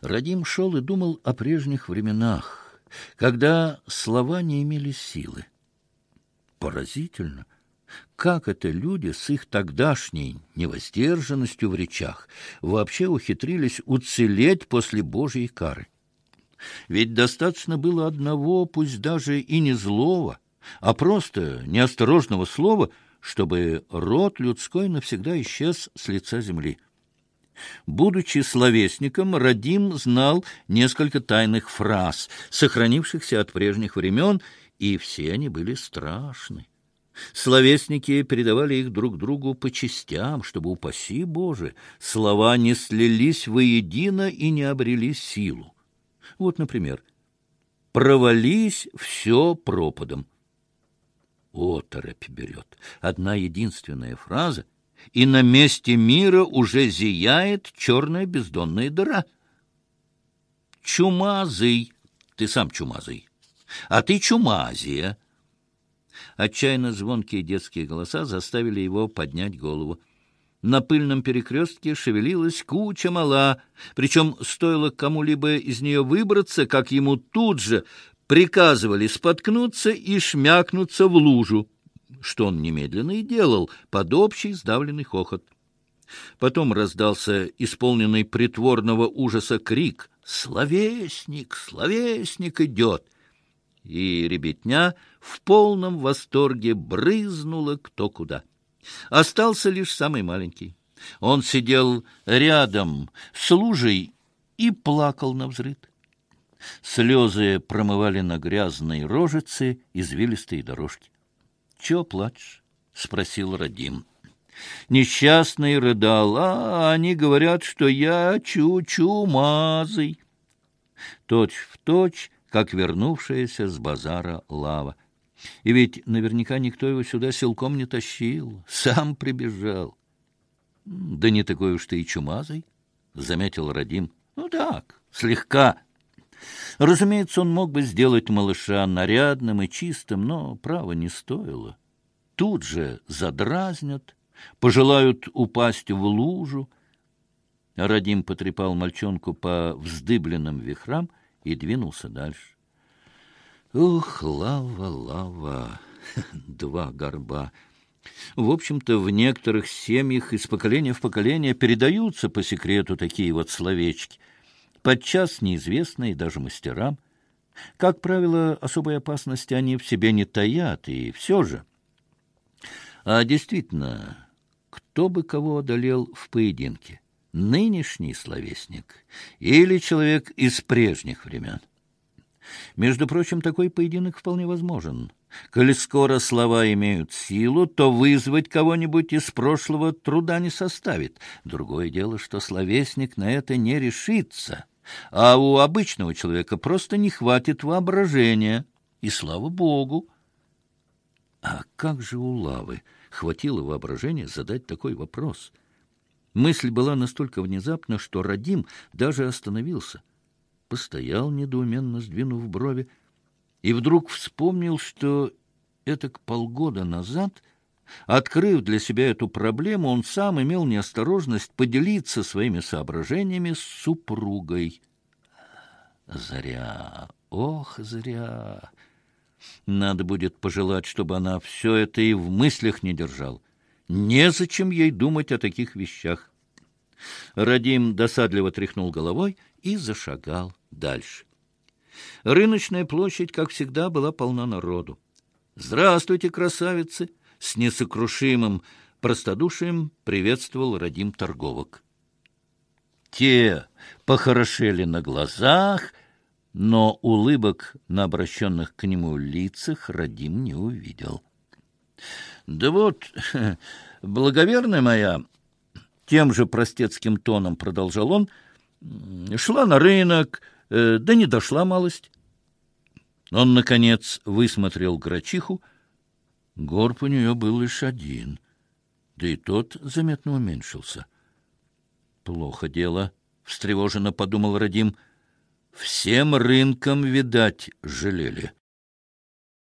Радим шел и думал о прежних временах, когда слова не имели силы. Поразительно, как это люди с их тогдашней невоздержанностью в речах вообще ухитрились уцелеть после Божьей кары. Ведь достаточно было одного, пусть даже и не злого, а просто неосторожного слова, чтобы род людской навсегда исчез с лица земли. Будучи словесником, Радим знал несколько тайных фраз, сохранившихся от прежних времен, и все они были страшны. Словесники передавали их друг другу по частям, чтобы, упаси Боже, слова не слились воедино и не обрели силу. Вот, например, «провались все пропадом». Оторопь берет. Одна единственная фраза, и на месте мира уже зияет черная бездонная дыра. Чумазый, ты сам чумазый, а ты чумазия. Отчаянно звонкие детские голоса заставили его поднять голову. На пыльном перекрестке шевелилась куча мала, причем стоило кому-либо из нее выбраться, как ему тут же приказывали споткнуться и шмякнуться в лужу, что он немедленно и делал под общий сдавленный хохот. Потом раздался исполненный притворного ужаса крик «Словесник! Словесник идет!» И ребятня в полном восторге брызнула кто куда. Остался лишь самый маленький. Он сидел рядом с лужей и плакал на взрыд. Слезы промывали на грязной рожице извилистые дорожки. — Чего плачешь? — спросил Радим. Несчастный рыдал. — А они говорят, что я чу-чумазый. Точь в точь, как вернувшаяся с базара лава. И ведь наверняка никто его сюда силком не тащил, сам прибежал. — Да не такой уж ты и чумазый, — заметил Радим. — Ну так, слегка. Разумеется, он мог бы сделать малыша нарядным и чистым, но право не стоило. Тут же задразнят, пожелают упасть в лужу. Радим потрепал мальчонку по вздыбленным вихрам и двинулся дальше. Ух, лава, лава, два горба. В общем-то, в некоторых семьях из поколения в поколение передаются по секрету такие вот словечки — подчас неизвестные даже мастерам. Как правило, особой опасности они в себе не таят, и все же. А действительно, кто бы кого одолел в поединке? Нынешний словесник или человек из прежних времен? Между прочим, такой поединок вполне возможен. Коль скоро слова имеют силу, то вызвать кого-нибудь из прошлого труда не составит. Другое дело, что словесник на это не решится а у обычного человека просто не хватит воображения, и слава богу. А как же у Лавы хватило воображения задать такой вопрос? Мысль была настолько внезапна, что Радим даже остановился. Постоял, недоуменно сдвинув брови, и вдруг вспомнил, что это к полгода назад — Открыв для себя эту проблему, он сам имел неосторожность поделиться своими соображениями с супругой. Зря, ох, зря. Надо будет пожелать, чтобы она все это и в мыслях не держал. Незачем ей думать о таких вещах. Радим досадливо тряхнул головой и зашагал дальше. Рыночная площадь, как всегда, была полна народу. «Здравствуйте, красавицы!» С несокрушимым простодушием приветствовал родим торговок. Те похорошели на глазах, но улыбок на обращенных к нему лицах Радим не увидел. — Да вот, благоверная моя, — тем же простецким тоном продолжал он, — шла на рынок, э, да не дошла малость. Он, наконец, высмотрел грачиху, — Горб у нее был лишь один, да и тот заметно уменьшился. «Плохо дело», — встревоженно подумал Радим. «Всем рынкам, видать, жалели».